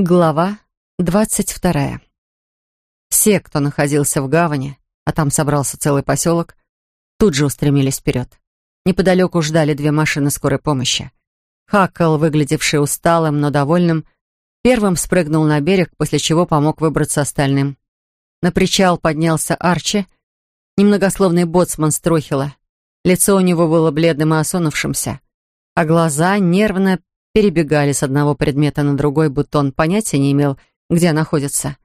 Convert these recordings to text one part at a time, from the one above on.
Глава двадцать вторая. Все, кто находился в гавани, а там собрался целый поселок, тут же устремились вперед. Неподалеку ждали две машины скорой помощи. Хаккл, выглядевший усталым, но довольным, первым спрыгнул на берег, после чего помог выбраться остальным. На причал поднялся Арчи, немногословный боцман Строхила. Лицо у него было бледным и осунувшимся, а глаза нервно перебегали с одного предмета на другой, будто он понятия не имел, где находится.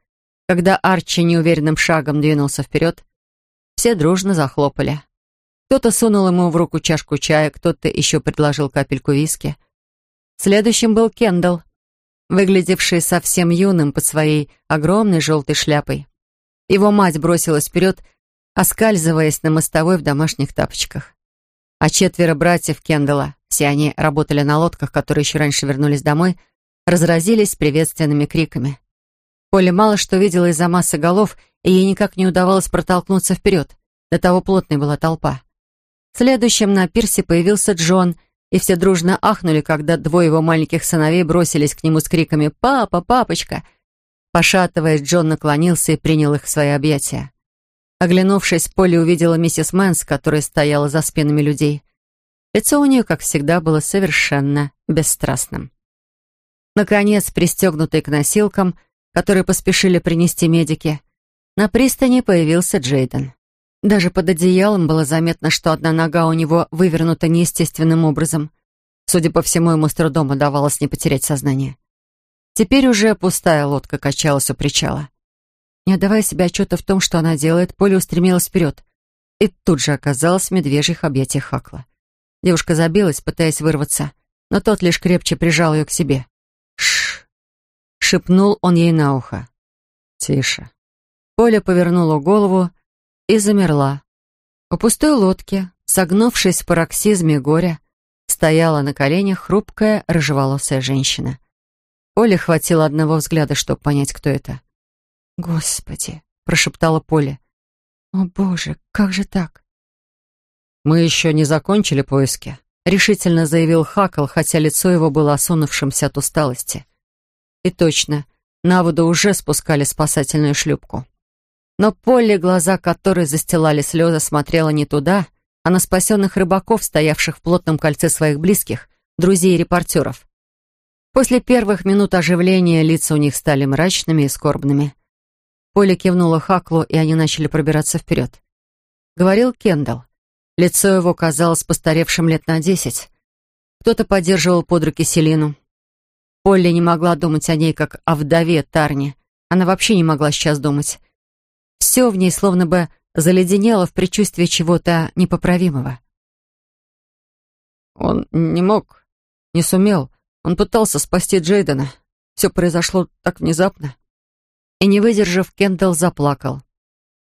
Когда Арчи неуверенным шагом двинулся вперед, все дружно захлопали. Кто-то сунул ему в руку чашку чая, кто-то еще предложил капельку виски. Следующим был Кендалл, выглядевший совсем юным под своей огромной желтой шляпой. Его мать бросилась вперед, оскальзываясь на мостовой в домашних тапочках. А четверо братьев Кендалла все они работали на лодках, которые еще раньше вернулись домой, разразились приветственными криками. Поля мало что видела из-за массы голов, и ей никак не удавалось протолкнуться вперед. До того плотной была толпа. Следующим на пирсе появился Джон, и все дружно ахнули, когда двое его маленьких сыновей бросились к нему с криками «Папа! Папочка!». Пошатываясь, Джон наклонился и принял их в свои объятия. Оглянувшись, Полли увидела миссис Мэнс, которая стояла за спинами людей. Лицо у нее, как всегда, было совершенно бесстрастным. Наконец, пристегнутый к носилкам, которые поспешили принести медики, на пристани появился Джейден. Даже под одеялом было заметно, что одна нога у него вывернута неестественным образом. Судя по всему, ему с трудом удавалось не потерять сознание. Теперь уже пустая лодка качалась у причала. Не отдавая себе отчета в том, что она делает, Поля устремилась вперед и тут же оказалась в медвежьих объятиях Хакла. Девушка забилась, пытаясь вырваться, но тот лишь крепче прижал ее к себе. Шш! шепнул он ей на ухо. «Тише». Поля повернула голову и замерла. У пустой лодки, согнувшись в пароксизме горя, стояла на коленях хрупкая рыжеволосая женщина. Поле хватило одного взгляда, чтобы понять, кто это. «Господи!» — прошептала Поля. «О, Боже, как же так?» «Мы еще не закончили поиски», — решительно заявил Хакл, хотя лицо его было осунувшимся от усталости. И точно, на воду уже спускали спасательную шлюпку. Но Полли, глаза которой застилали слезы, смотрела не туда, а на спасенных рыбаков, стоявших в плотном кольце своих близких, друзей и репортеров. После первых минут оживления лица у них стали мрачными и скорбными. Полли кивнула Хаклу, и они начали пробираться вперед. Говорил Кендалл. Лицо его казалось постаревшим лет на десять. Кто-то поддерживал под руки Селину. Полли не могла думать о ней, как о вдове Тарне. Она вообще не могла сейчас думать. Все в ней словно бы заледенело в предчувствии чего-то непоправимого. Он не мог, не сумел. Он пытался спасти Джейдена. Все произошло так внезапно. И, не выдержав, Кендалл заплакал.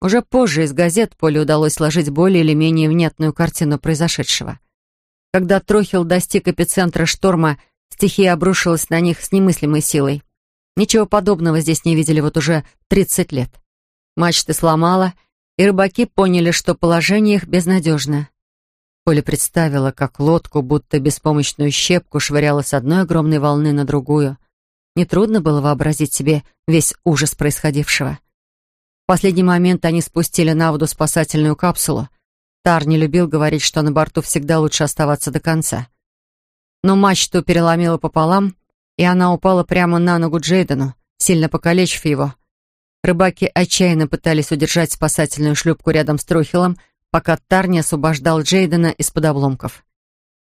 Уже позже из газет Поле удалось сложить более или менее внятную картину произошедшего. Когда Трохил достиг эпицентра шторма, стихия обрушилась на них с немыслимой силой. Ничего подобного здесь не видели вот уже 30 лет. Мачты сломала, и рыбаки поняли, что положение их безнадежно. Поле представила, как лодку, будто беспомощную щепку, швыряла с одной огромной волны на другую. Нетрудно было вообразить себе весь ужас происходившего. В последний момент они спустили на воду спасательную капсулу. Тар не любил говорить, что на борту всегда лучше оставаться до конца. Но мачту переломила пополам, и она упала прямо на ногу Джейдену, сильно покалечив его. Рыбаки отчаянно пытались удержать спасательную шлюпку рядом с Трохилом, пока Тар не освобождал Джейдена из-под обломков.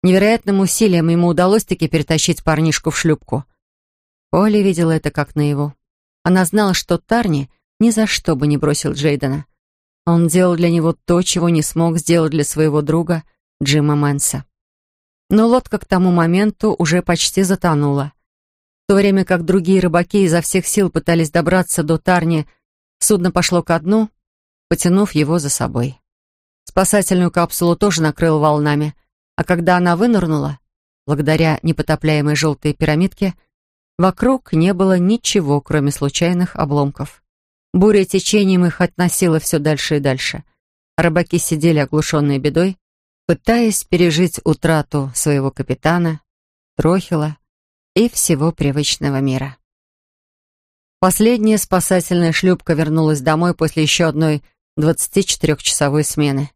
Невероятным усилием ему удалось таки перетащить парнишку в шлюпку. Оля видела это как наяву. Она знала, что Тарни — ни за что бы не бросил Джейдена. Он делал для него то, чего не смог сделать для своего друга Джима Мэнса. Но лодка к тому моменту уже почти затонула. В то время как другие рыбаки изо всех сил пытались добраться до Тарни, судно пошло ко дну, потянув его за собой. Спасательную капсулу тоже накрыл волнами, а когда она вынырнула, благодаря непотопляемой желтой пирамидке, вокруг не было ничего, кроме случайных обломков. Буря течением их относила все дальше и дальше. Рыбаки сидели оглушенные бедой, пытаясь пережить утрату своего капитана, Трохила и всего привычного мира. Последняя спасательная шлюпка вернулась домой после еще одной 24-часовой смены.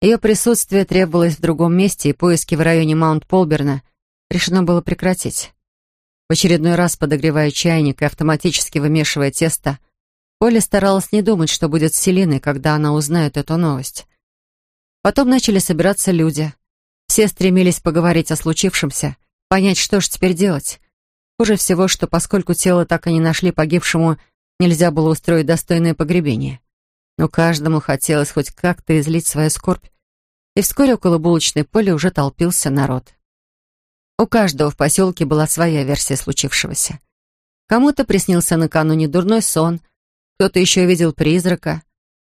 Ее присутствие требовалось в другом месте, и поиски в районе Маунт-Полберна решено было прекратить. В очередной раз подогревая чайник и автоматически вымешивая тесто, Оля старалась не думать, что будет с Селиной, когда она узнает эту новость. Потом начали собираться люди. Все стремились поговорить о случившемся, понять, что же теперь делать. Хуже всего, что поскольку тело так и не нашли погибшему, нельзя было устроить достойное погребение. Но каждому хотелось хоть как-то излить свою скорбь. И вскоре около булочной поля уже толпился народ. У каждого в поселке была своя версия случившегося. Кому-то приснился накануне дурной сон, кто-то еще видел призрака.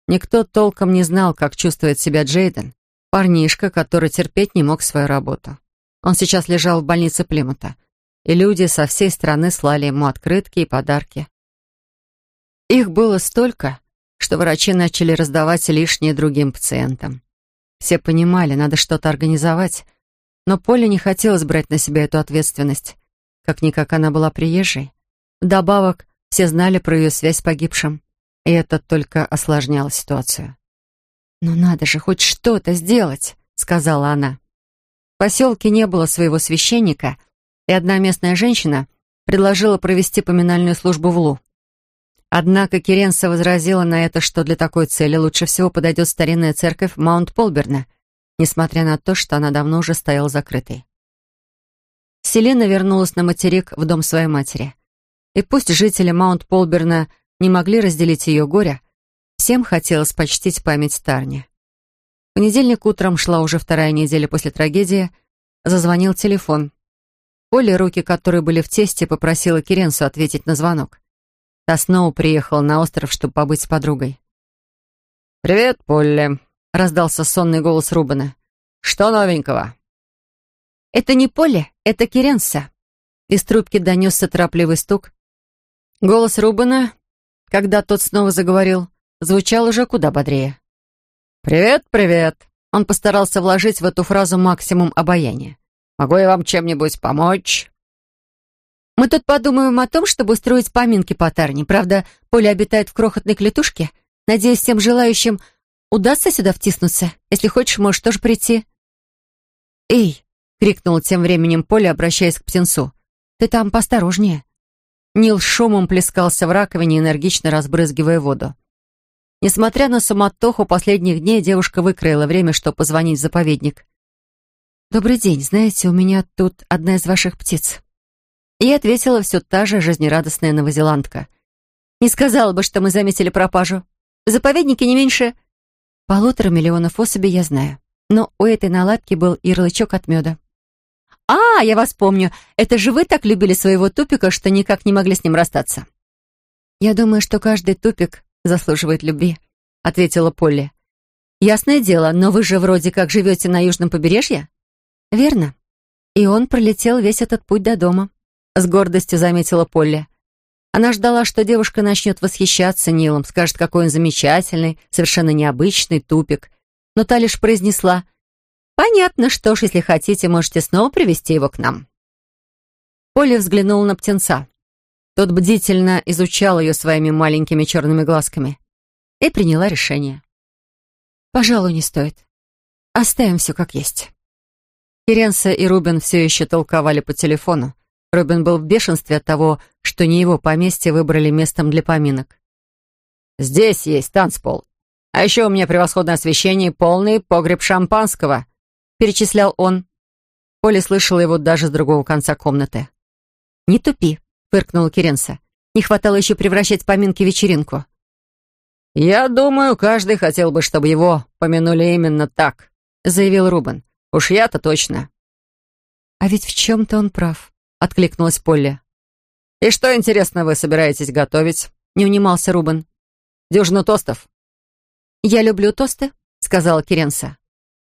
Никто толком не знал, как чувствует себя Джейден, парнишка, который терпеть не мог свою работу. Он сейчас лежал в больнице Плимута, и люди со всей страны слали ему открытки и подарки. Их было столько, что врачи начали раздавать лишние другим пациентам. Все понимали, надо что-то организовать, но Поле не хотелось брать на себя эту ответственность. Как-никак она была приезжей. Вдобавок, все знали про ее связь с погибшим, и это только осложняло ситуацию. «Но надо же хоть что-то сделать», — сказала она. В поселке не было своего священника, и одна местная женщина предложила провести поминальную службу в Лу. Однако Керенса возразила на это, что для такой цели лучше всего подойдет старинная церковь Маунт-Полберна, несмотря на то, что она давно уже стояла закрытой. Селена вернулась на материк в дом своей матери. И пусть жители Маунт-Полберна не могли разделить ее горе, всем хотелось почтить память Тарни. В понедельник утром шла уже вторая неделя после трагедии, зазвонил телефон. Поле, руки которые были в тесте, попросила Керенсу ответить на звонок. Та снова приехала на остров, чтобы побыть с подругой. «Привет, Полли», — раздался сонный голос Рубана. «Что новенького?» «Это не Полли, это Керенса». Из трубки донесся торопливый стук. Голос Рубана, когда тот снова заговорил, звучал уже куда бодрее. «Привет, привет!» Он постарался вложить в эту фразу максимум обаяния. «Могу я вам чем-нибудь помочь?» Мы тут подумаем о том, чтобы устроить поминки по Тарне. Правда, Поля обитает в крохотной клетушке. Надеюсь, всем желающим удастся сюда втиснуться. Если хочешь, можешь тоже прийти». «Эй!» — крикнул тем временем Поля, обращаясь к птенцу. «Ты там поосторожнее». Нил шумом плескался в раковине, энергично разбрызгивая воду. Несмотря на суматоху последних дней, девушка выкроила время, чтобы позвонить в заповедник. «Добрый день. Знаете, у меня тут одна из ваших птиц». И ответила все та же жизнерадостная новозеландка. «Не сказала бы, что мы заметили пропажу. В заповеднике не меньше...» «Полутора миллионов особей я знаю. Но у этой наладки был ярлычок от меда». «А, я вас помню. Это же вы так любили своего тупика, что никак не могли с ним расстаться». «Я думаю, что каждый тупик заслуживает любви», — ответила Полли. «Ясное дело, но вы же вроде как живете на южном побережье?» «Верно. И он пролетел весь этот путь до дома с гордостью заметила Полли. Она ждала, что девушка начнет восхищаться Нилом, скажет, какой он замечательный, совершенно необычный тупик. Но та лишь произнесла «Понятно, что ж, если хотите, можете снова привести его к нам». Полли взглянула на птенца. Тот бдительно изучал ее своими маленькими черными глазками и приняла решение. «Пожалуй, не стоит. Оставим все как есть». Керенса и Рубин все еще толковали по телефону, Робин был в бешенстве от того, что не его поместье выбрали местом для поминок. «Здесь есть танцпол. А еще у меня превосходное освещение и полный погреб шампанского», — перечислял он. Поля слышала его даже с другого конца комнаты. «Не тупи», — фыркнула Керенса. «Не хватало еще превращать поминки в вечеринку». «Я думаю, каждый хотел бы, чтобы его помянули именно так», — заявил Рубен. «Уж я-то точно». А ведь в чем-то он прав. — откликнулась Полли. «И что, интересно, вы собираетесь готовить?» — не унимался Рубен. «Дюжину тостов». «Я люблю тосты», — сказала Керенса.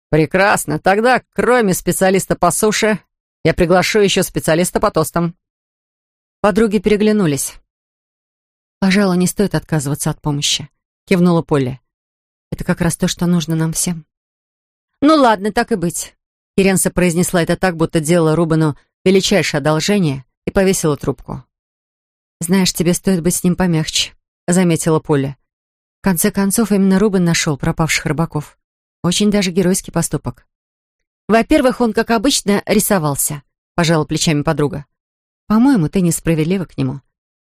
«Прекрасно. Тогда, кроме специалиста по суше, я приглашу еще специалиста по тостам». Подруги переглянулись. «Пожалуй, не стоит отказываться от помощи», — кивнула Полли. «Это как раз то, что нужно нам всем». «Ну ладно, так и быть», — Керенса произнесла это так, будто делала Рубену величайшее одолжение и повесила трубку. «Знаешь, тебе стоит быть с ним помягче», — заметила Поля. В конце концов, именно Рубен нашел пропавших рыбаков. Очень даже геройский поступок. «Во-первых, он, как обычно, рисовался», — пожала плечами подруга. «По-моему, ты несправедлива к нему.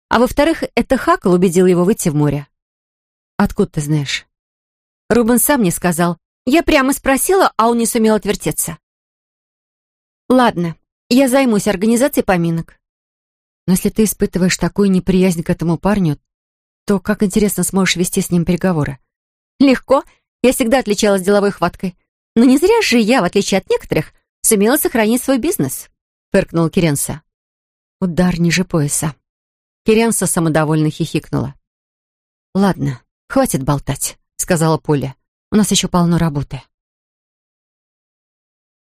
А во-вторых, это Хакл убедил его выйти в море». «Откуда ты знаешь?» Рубен сам не сказал. Я прямо спросила, а он не сумел отвертеться. «Ладно, я займусь организацией поминок». «Но если ты испытываешь такую неприязнь к этому парню, то как интересно сможешь вести с ним переговоры?» «Легко. Я всегда отличалась деловой хваткой. Но не зря же я, в отличие от некоторых, сумела сохранить свой бизнес», — фыркнул Керенса. «Удар ниже пояса». Керенса самодовольно хихикнула. «Ладно, хватит болтать», — сказала Поля. «У нас еще полно работы».